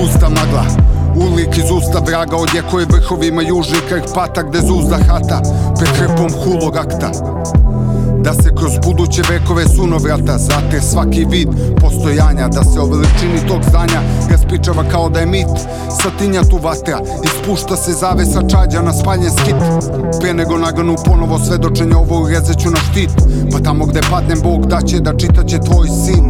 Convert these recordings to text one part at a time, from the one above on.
Gusta magla. Ulik iz usta vraga odjekuje vrhovima južnih Karpata Gde zuzda hata pred hulog akta. Da se kroz buduće vekove sunovrata Zate svaki vid postojanja Da se o veličini tog zdanja Raspičava kao da je mit. Satinja tu vatra Ispušta se zavesa čađa na spaljen skit. Pre nego naganu ponovo svedočenje Ovo urezeću na štit. Pa tamo gde padnem Bog daće da čitaće tvoj sin.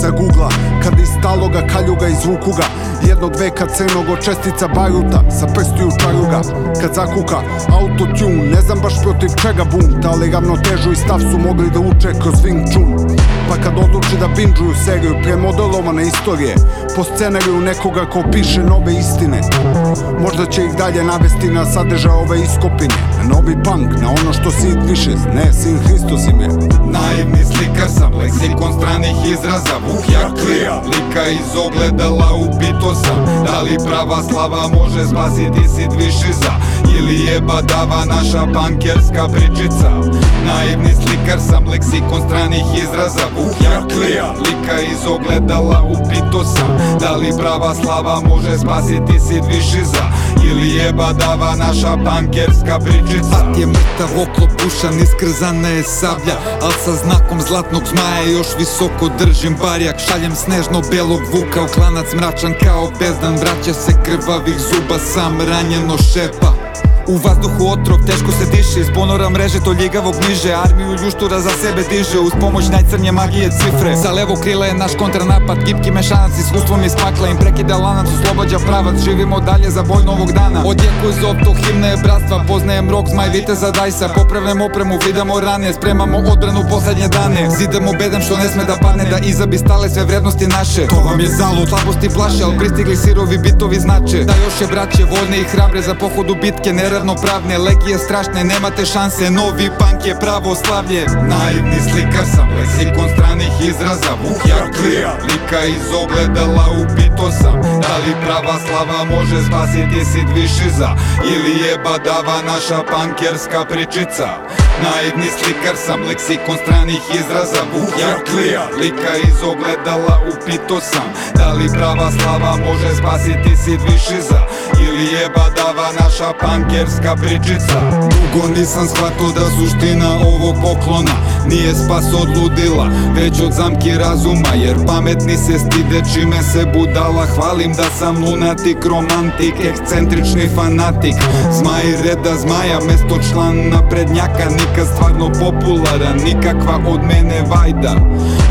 Sa gugla Kad iz taloga kaljuga izvuku ga Jednog veka crnog od čestica baruta Sa prstiju čaruga. Kad zakuka autotune Ne znam baš protiv čega bunt Ali ravnotežu i stav su mogli da uče kroz Wing Chun. Pa kad odluči da binđuju seriju Pre modelovane istorije Po scenariju nekoga ko piše nove istine. Možda će ih dalje navesti na sadržaj ove iskopine Na novi punk, na ono što Sid više Ne, sin Hristos im Naivni slikar sam, leksikon stranih izraza Vuk Jaklija, lika iz ogledala upito sam Da li prava slava može spasiti Sid Višiza Ili je badava naša bankerska pričica Slikar sam, leksikon stranih izraza. Vuk Jaklija, lika iz ogledala upito sam. Da li prava slava može spasiti Sid Višiza Ili je badava naša bankerska pričica? At je mrtav oklop pušan, iskrzana je sablja. Al sa znakom zlatnog zmaja još visoko držim barjak. Šaljem snežno belog vuka u klanac mračan kao bezdan. Vraća se krvavih zuba, sam ranjeno šepa U vazduhu otrov, teško se diše Iz ponora mreže to ljigavog niže Armiju ljuštura za sebe diže Uz pomoć najcrnje magije cifre. Sa levo krila je naš kontranapad Gipki mešanac iskustvom iz pakla Im prekida lanac, oslobađa pravac Živimo dalje za boj novog dana. Odjeku zov to himne je bratstva Poznajem rok, zmaj, viteza, dajsa. Popravljam opremu, vidamo rane Spremamo odbranu poslednje dane. Zidamo bedem što ne sme da padne Da iza stale sve vrednosti naše. To vam je zalud, slabosti plaše Al pristigli sirovi bitovi znače. Da još je braće voljne i hrabre Za pohodu bitke neravnopravne Legije strašne, nemate šanse. Novi punk je pravoslavlje Naivni slikar sam, leksikon stranih izraza. Vuk Jaklija, lika iz ogledala upito sam. Da li prava slava može spasiti Sid Višiza? Ili je badava naša pankerska pričica? Naivni slikar sam, leksikon stranih izraza. Vuk Jaklija, lika iz ogledala upito sam. Da li prava slava može spasiti Sid Višiza Ili je badava naša pankerska pričica. Dugo nisam shvatio da suština ovog poklona Nije spas od ludila, već od zamki razuma Jer pametni se stide čime se budala. Hvalim da sam lunatik, romantik, ekscentrični fanatik. Zmaj reda zmaja, mesto član naprednjaka Nikad stvarno popularan, nikakva od mene vajda.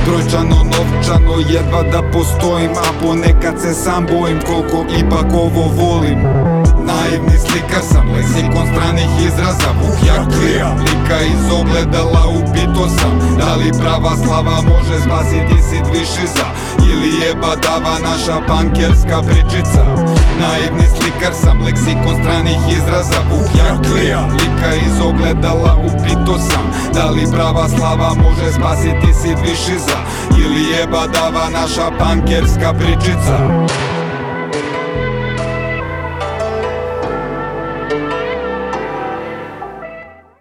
Brojčano, novčano, jedva da postojim A ponekad se sam bojim koliko ipak ovo volim Naivni slikar sam, leksikon stranih izraza. Vuk Jaklija, lika iz ogledala upito sam. Da li prava slava može spasiti Sid Višiza Ili je badava naša bankerska pričica? Naivni slikar sam, leksikon stranih izraza. Vuk Jaklija, lika iz ogledala upito sam. Da li prava slava može spasiti Sid Višiza Ili je badava naša bankerska pričica